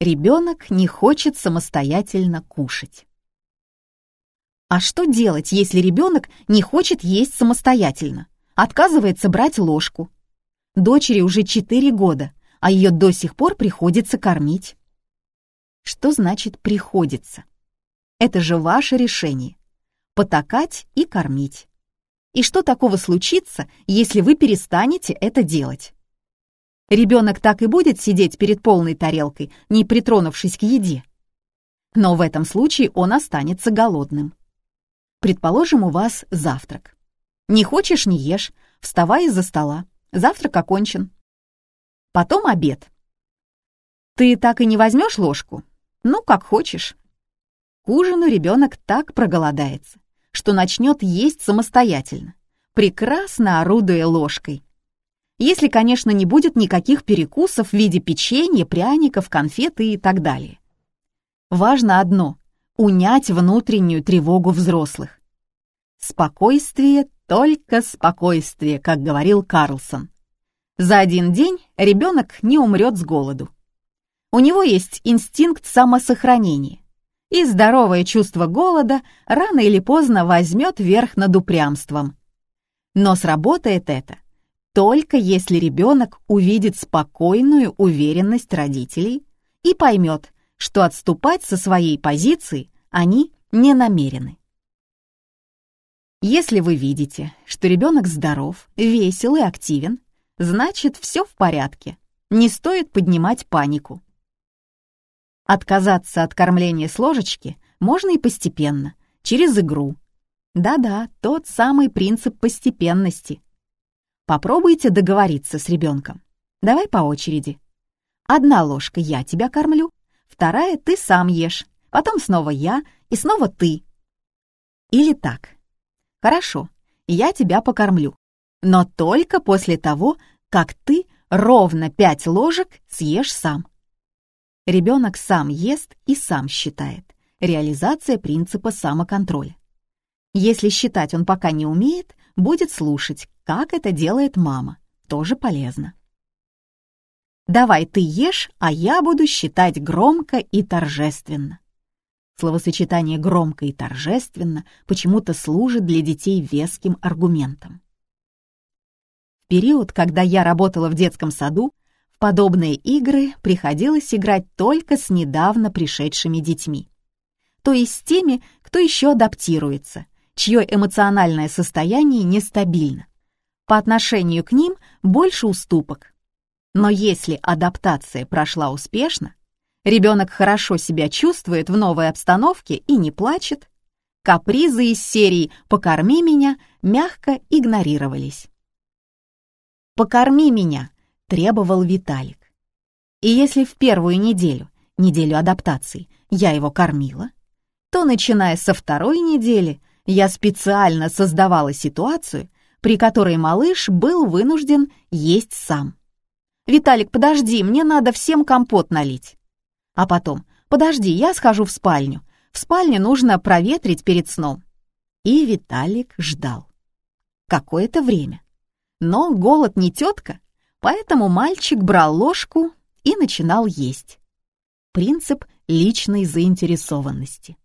Ребенок не хочет самостоятельно кушать. А что делать, если ребенок не хочет есть самостоятельно? Отказывается брать ложку. Дочери уже 4 года, а ее до сих пор приходится кормить. Что значит «приходится»? Это же ваше решение. Потакать и кормить. И что такого случится, если вы перестанете это делать? Ребенок так и будет сидеть перед полной тарелкой, не притронувшись к еде. Но в этом случае он останется голодным. Предположим, у вас завтрак. Не хочешь — не ешь, вставай из-за стола. Завтрак окончен. Потом обед. Ты так и не возьмешь ложку? Ну, как хочешь. К ужину ребенок так проголодается, что начнет есть самостоятельно, прекрасно орудуя ложкой, если, конечно, не будет никаких перекусов в виде печенья, пряников, конфеты и так далее. Важно одно — унять внутреннюю тревогу взрослых. Спокойствие, только спокойствие, как говорил Карлсон. За один день ребенок не умрет с голоду. У него есть инстинкт самосохранения, и здоровое чувство голода рано или поздно возьмет верх над упрямством. Но сработает это только если ребенок увидит спокойную уверенность родителей и поймет, что отступать со своей позиции они не намерены. Если вы видите, что ребенок здоров, весел и активен, значит все в порядке, не стоит поднимать панику. Отказаться от кормления с ложечки можно и постепенно, через игру. Да-да, тот самый принцип постепенности – Попробуйте договориться с ребенком. Давай по очереди. Одна ложка я тебя кормлю, вторая ты сам ешь, потом снова я и снова ты. Или так. Хорошо, я тебя покормлю, но только после того, как ты ровно пять ложек съешь сам. Ребенок сам ест и сам считает. Реализация принципа самоконтроля. Если считать он пока не умеет, будет слушать, как это делает мама. Тоже полезно. «Давай ты ешь, а я буду считать громко и торжественно». Словосочетание «громко» и «торжественно» почему-то служит для детей веским аргументом. В период, когда я работала в детском саду, в подобные игры приходилось играть только с недавно пришедшими детьми. То есть с теми, кто еще адаптируется — чье эмоциональное состояние нестабильно. По отношению к ним больше уступок. Но если адаптация прошла успешно, ребенок хорошо себя чувствует в новой обстановке и не плачет, капризы из серии «покорми меня» мягко игнорировались. «Покорми меня», — требовал Виталик. И если в первую неделю, неделю адаптации, я его кормила, то, начиная со второй недели, я специально создавала ситуацию, при которой малыш был вынужден есть сам. «Виталик, подожди, мне надо всем компот налить». А потом, «Подожди, я схожу в спальню. В спальне нужно проветрить перед сном». И Виталик ждал. Какое-то время. Но голод не тетка, поэтому мальчик брал ложку и начинал есть. Принцип личной заинтересованности.